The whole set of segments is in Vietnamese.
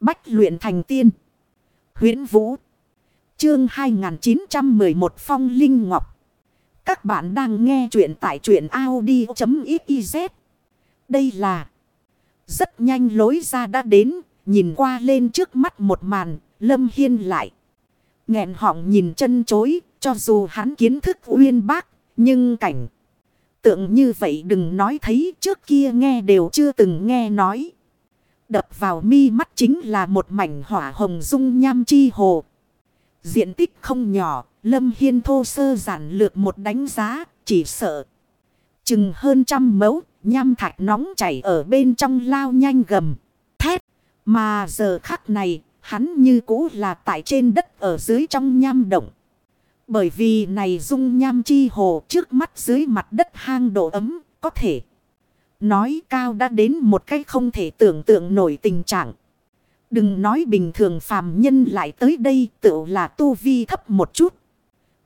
Bách luyện thành tiên. huyễn Vũ. Chương 2911 Phong Linh Ngọc. Các bạn đang nghe truyện tại truyện Audi.xyz. Đây là. Rất nhanh lối ra đã đến. Nhìn qua lên trước mắt một màn. Lâm Hiên lại. nghẹn họng nhìn chân chối. Cho dù hắn kiến thức uyên bác. Nhưng cảnh. Tượng như vậy đừng nói thấy, trước kia nghe đều chưa từng nghe nói. Đập vào mi mắt chính là một mảnh hỏa hồng dung nham chi hồ. Diện tích không nhỏ, Lâm Hiên thô sơ giản lược một đánh giá, chỉ sợ. Chừng hơn trăm mẫu, nham thạch nóng chảy ở bên trong lao nhanh gầm. Thét, mà giờ khắc này, hắn như cũ là tại trên đất ở dưới trong nham động. Bởi vì này dung nham chi hồ trước mắt dưới mặt đất hang độ ấm, có thể. Nói cao đã đến một cách không thể tưởng tượng nổi tình trạng. Đừng nói bình thường phàm nhân lại tới đây tự là tu vi thấp một chút.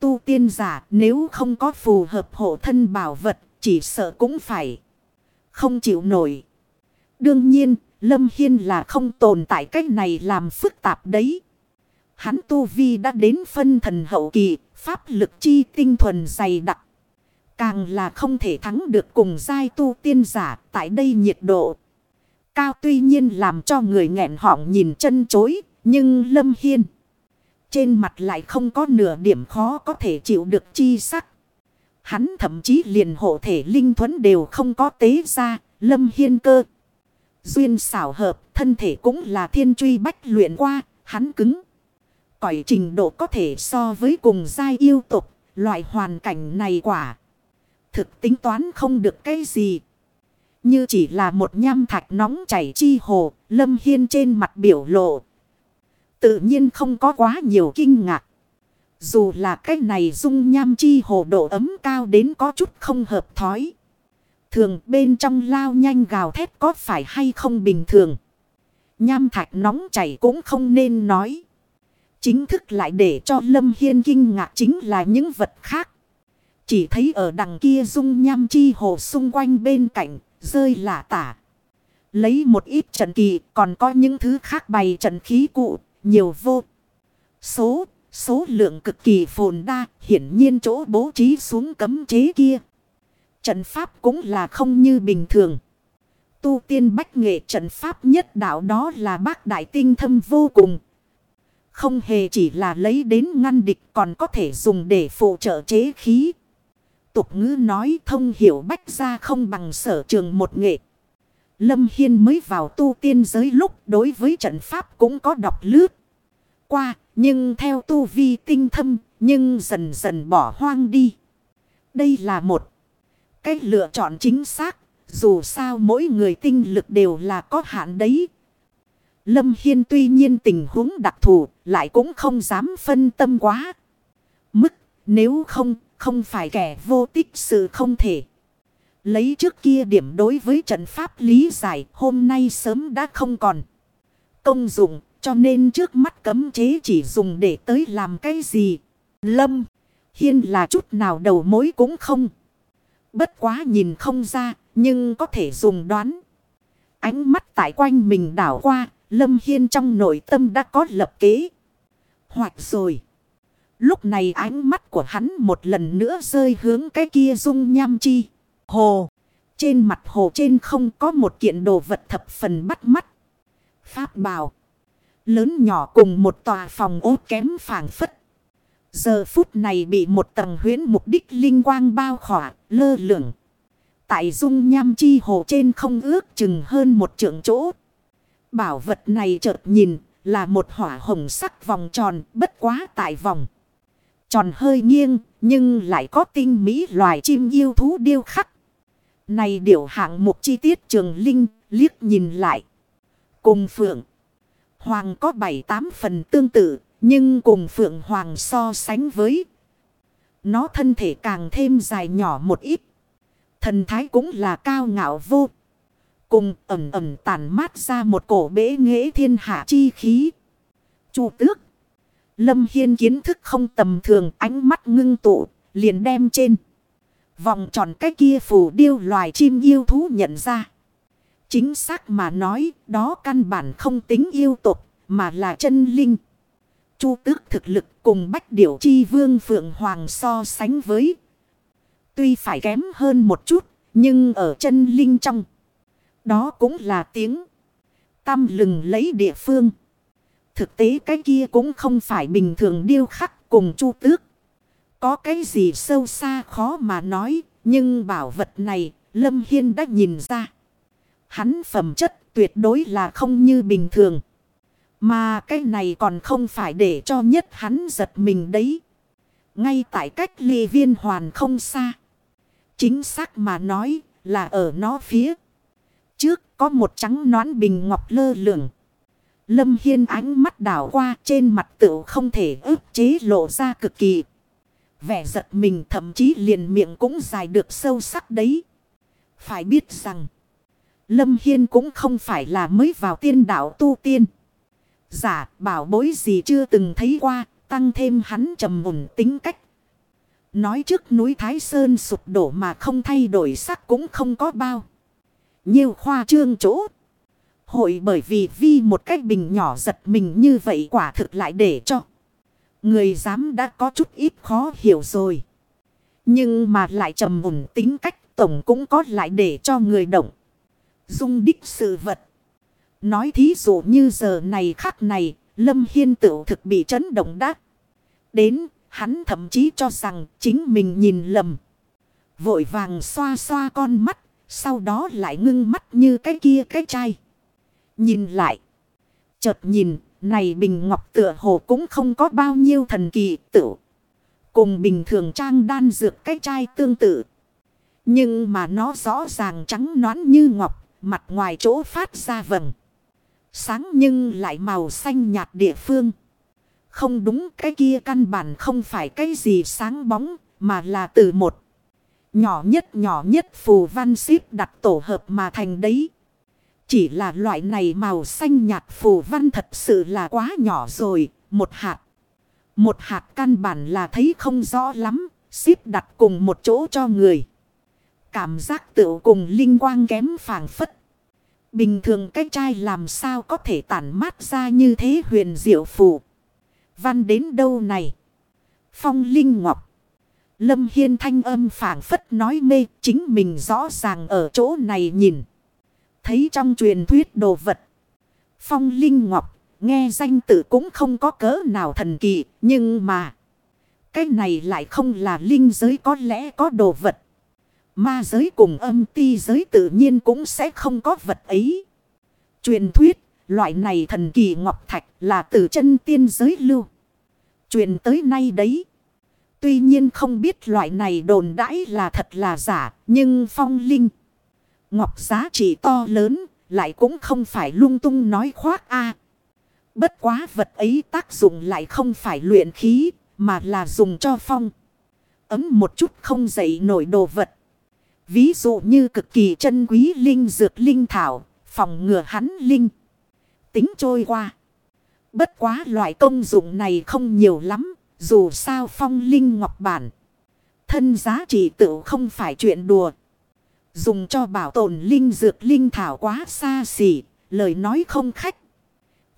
Tu tiên giả nếu không có phù hợp hộ thân bảo vật chỉ sợ cũng phải không chịu nổi. Đương nhiên Lâm Hiên là không tồn tại cách này làm phức tạp đấy. Hắn tu vi đã đến phân thần hậu kỳ, pháp lực chi tinh thuần dày đặc. Càng là không thể thắng được cùng giai tu tiên giả tại đây nhiệt độ. Cao tuy nhiên làm cho người nghẹn họng nhìn chân chối, nhưng Lâm Hiên. Trên mặt lại không có nửa điểm khó có thể chịu được chi sắc. Hắn thậm chí liền hộ thể linh thuẫn đều không có tế ra, Lâm Hiên cơ. Duyên xảo hợp, thân thể cũng là thiên truy bách luyện qua, hắn cứng. Cõi trình độ có thể so với cùng giai yêu tục, loại hoàn cảnh này quả. Thực tính toán không được cái gì. Như chỉ là một nham thạch nóng chảy chi hồ, Lâm Hiên trên mặt biểu lộ. Tự nhiên không có quá nhiều kinh ngạc. Dù là cái này dung nham chi hồ độ ấm cao đến có chút không hợp thói. Thường bên trong lao nhanh gào thét có phải hay không bình thường. Nham thạch nóng chảy cũng không nên nói. Chính thức lại để cho Lâm Hiên kinh ngạc chính là những vật khác. Chỉ thấy ở đằng kia dung nham chi hồ xung quanh bên cạnh, rơi lả tả. Lấy một ít trận kỳ, còn có những thứ khác bày trận khí cụ, nhiều vô. Số, số lượng cực kỳ phồn đa, hiển nhiên chỗ bố trí xuống cấm chế kia. Trận pháp cũng là không như bình thường. Tu tiên bách nghệ trận pháp nhất đạo đó là bác đại tinh thâm vô cùng. Không hề chỉ là lấy đến ngăn địch còn có thể dùng để phụ trợ chế khí tục ngữ nói thông hiểu bách ra không bằng sở trường một nghệ. Lâm Hiên mới vào tu tiên giới lúc đối với trận pháp cũng có đọc lướt. Qua, nhưng theo tu vi tinh thâm, nhưng dần dần bỏ hoang đi. Đây là một cách lựa chọn chính xác, dù sao mỗi người tinh lực đều là có hạn đấy. Lâm Hiên tuy nhiên tình huống đặc thù, lại cũng không dám phân tâm quá. Mức, nếu không, không phải kẻ vô tích sự không thể. Lấy trước kia điểm đối với trận pháp lý giải hôm nay sớm đã không còn. Công dụng cho nên trước mắt cấm chế chỉ dùng để tới làm cái gì. Lâm, hiên là chút nào đầu mối cũng không. Bất quá nhìn không ra nhưng có thể dùng đoán. Ánh mắt tại quanh mình đảo qua, Lâm Hiên trong nội tâm đã có lập kế. Hoạch rồi. Lúc này ánh mắt của hắn một lần nữa rơi hướng cái kia dung nham chi. Hồ. Trên mặt hồ trên không có một kiện đồ vật thập phần bắt mắt. Pháp bào. Lớn nhỏ cùng một tòa phòng ốt kém phản phất. Giờ phút này bị một tầng huyến mục đích linh quang bao khỏa, lơ lửng. Tại dung nham chi hồ trên không ước chừng hơn một trượng chỗ. Bảo vật này chợt nhìn là một hỏa hồng sắc vòng tròn bất quá tại vòng. Tròn hơi nghiêng, nhưng lại có tinh mỹ loài chim yêu thú điêu khắc. Này điều hạng mục chi tiết trường linh, liếc nhìn lại. Cùng phượng. Hoàng có bảy tám phần tương tự, nhưng cùng phượng hoàng so sánh với. Nó thân thể càng thêm dài nhỏ một ít. Thần thái cũng là cao ngạo vô. Cùng ẩm ẩm tàn mát ra một cổ bế nghệ thiên hạ chi khí. Chu tước. Lâm Hiên kiến thức không tầm thường ánh mắt ngưng tụ, liền đem trên. Vòng tròn cái kia phủ điêu loài chim yêu thú nhận ra. Chính xác mà nói, đó căn bản không tính yêu tục, mà là chân linh. Chu tước thực lực cùng bách điểu chi vương phượng hoàng so sánh với. Tuy phải kém hơn một chút, nhưng ở chân linh trong. Đó cũng là tiếng. Tâm lừng lấy địa phương. Thực tế cái kia cũng không phải bình thường điêu khắc cùng chu tước. Có cái gì sâu xa khó mà nói, nhưng bảo vật này, Lâm Hiên đã nhìn ra. Hắn phẩm chất tuyệt đối là không như bình thường. Mà cái này còn không phải để cho nhất hắn giật mình đấy. Ngay tại cách ly viên hoàn không xa. Chính xác mà nói là ở nó phía. Trước có một trắng nón bình ngọc lơ lửng. Lâm Hiên ánh mắt đảo qua trên mặt tựu không thể ức chế lộ ra cực kỳ. Vẻ giật mình thậm chí liền miệng cũng dài được sâu sắc đấy. Phải biết rằng. Lâm Hiên cũng không phải là mới vào tiên đạo tu tiên. Giả bảo bối gì chưa từng thấy qua. Tăng thêm hắn trầm mùn tính cách. Nói trước núi Thái Sơn sụp đổ mà không thay đổi sắc cũng không có bao. Nhiều khoa trương chỗ. Hội bởi vì vi một cách bình nhỏ giật mình như vậy quả thực lại để cho. Người dám đã có chút ít khó hiểu rồi. Nhưng mà lại trầm mùng tính cách tổng cũng có lại để cho người động. Dung đích sự vật. Nói thí dụ như giờ này khắc này, Lâm Hiên tự thực bị chấn động đắc. Đến, hắn thậm chí cho rằng chính mình nhìn lầm. Vội vàng xoa xoa con mắt, sau đó lại ngưng mắt như cái kia cái chai. Nhìn lại. Chợt nhìn, này bình ngọc tựa hồ cũng không có bao nhiêu thần kỳ tự. Cùng bình thường trang đan dược cái chai tương tự. Nhưng mà nó rõ ràng trắng nõn như ngọc, mặt ngoài chỗ phát ra vầng. Sáng nhưng lại màu xanh nhạt địa phương. Không đúng cái kia căn bản không phải cái gì sáng bóng, mà là từ một. Nhỏ nhất nhỏ nhất phù văn xếp đặt tổ hợp mà thành đấy. Chỉ là loại này màu xanh nhạt phù văn thật sự là quá nhỏ rồi, một hạt. Một hạt căn bản là thấy không rõ lắm, xếp đặt cùng một chỗ cho người. Cảm giác tựu cùng linh quang kém phàng phất. Bình thường cái chai làm sao có thể tản mát ra như thế huyền diệu phù. Văn đến đâu này? Phong Linh Ngọc. Lâm Hiên thanh âm phảng phất nói mê chính mình rõ ràng ở chỗ này nhìn. Thấy trong truyền thuyết đồ vật. Phong Linh Ngọc nghe danh tự cũng không có cỡ nào thần kỳ nhưng mà. Cái này lại không là linh giới có lẽ có đồ vật. Ma giới cùng âm ti giới tự nhiên cũng sẽ không có vật ấy. Truyền thuyết, loại này thần kỳ ngọc thạch là từ chân tiên giới lưu. Truyền tới nay đấy. Tuy nhiên không biết loại này đồn đãi là thật là giả, nhưng phong linh. Ngọc giá trị to lớn, lại cũng không phải lung tung nói khoác a Bất quá vật ấy tác dụng lại không phải luyện khí, mà là dùng cho phong. Ấm một chút không dậy nổi đồ vật. Ví dụ như cực kỳ chân quý linh dược linh thảo, phòng ngừa hắn linh. Tính trôi qua. Bất quá loại công dụng này không nhiều lắm, dù sao phong linh ngọc bản. Thân giá trị tự không phải chuyện đùa. Dùng cho bảo tồn linh dược linh thảo quá xa xỉ, lời nói không khách.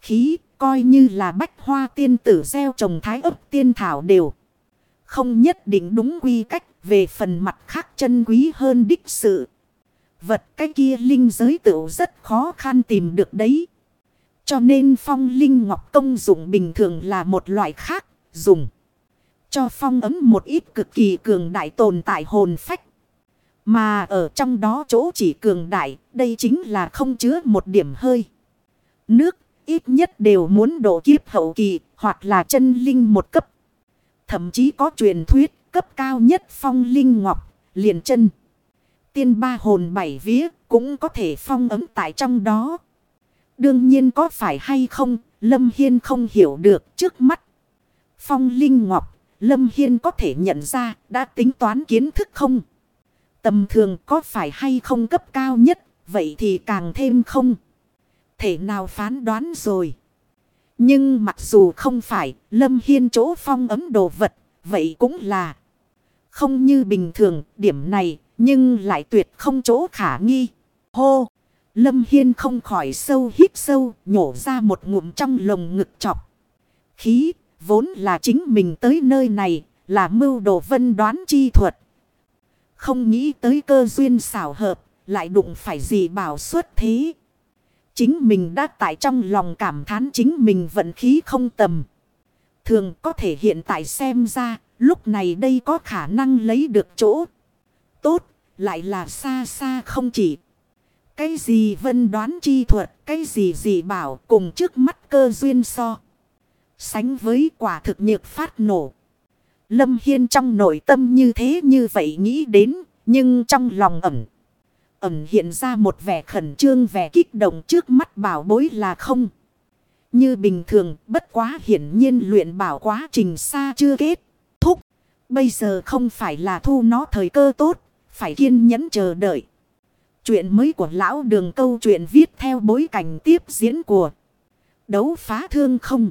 Khí, coi như là bách hoa tiên tử gieo trồng thái ấp tiên thảo đều. Không nhất định đúng quy cách về phần mặt khác chân quý hơn đích sự. Vật cái kia linh giới tựu rất khó khăn tìm được đấy. Cho nên phong linh ngọc công dụng bình thường là một loại khác, dùng cho phong ấm một ít cực kỳ cường đại tồn tại hồn phách. Mà ở trong đó chỗ chỉ cường đại, đây chính là không chứa một điểm hơi. Nước, ít nhất đều muốn độ kiếp hậu kỳ, hoặc là chân linh một cấp. Thậm chí có truyền thuyết, cấp cao nhất phong linh ngọc, liền chân. Tiên ba hồn bảy vía, cũng có thể phong ấm tại trong đó. Đương nhiên có phải hay không, Lâm Hiên không hiểu được trước mắt. Phong Linh Ngọc, Lâm Hiên có thể nhận ra đã tính toán kiến thức không? Tầm thường có phải hay không cấp cao nhất, vậy thì càng thêm không. Thể nào phán đoán rồi. Nhưng mặc dù không phải, Lâm Hiên chỗ phong ấm đồ vật, vậy cũng là không như bình thường, điểm này, nhưng lại tuyệt không chỗ khả nghi. Hô! Lâm Hiên không khỏi sâu hít sâu, nhổ ra một ngụm trong lồng ngực chọc. Khí, vốn là chính mình tới nơi này, là mưu đồ vân đoán chi thuật. Không nghĩ tới cơ duyên xảo hợp, lại đụng phải gì bảo xuất thế. Chính mình đã tại trong lòng cảm thán chính mình vận khí không tầm. Thường có thể hiện tại xem ra, lúc này đây có khả năng lấy được chỗ. Tốt, lại là xa xa không chỉ. Cái gì vân đoán chi thuật, cái gì gì bảo cùng trước mắt cơ duyên so. Sánh với quả thực nhược phát nổ. Lâm Hiên trong nội tâm như thế như vậy nghĩ đến, nhưng trong lòng ẩm. Ẩm hiện ra một vẻ khẩn trương vẻ kích động trước mắt bảo bối là không. Như bình thường, bất quá hiển nhiên luyện bảo quá trình xa chưa kết. Thúc, bây giờ không phải là thu nó thời cơ tốt, phải kiên nhẫn chờ đợi. Chuyện mới của lão đường câu chuyện viết theo bối cảnh tiếp diễn của đấu phá thương không.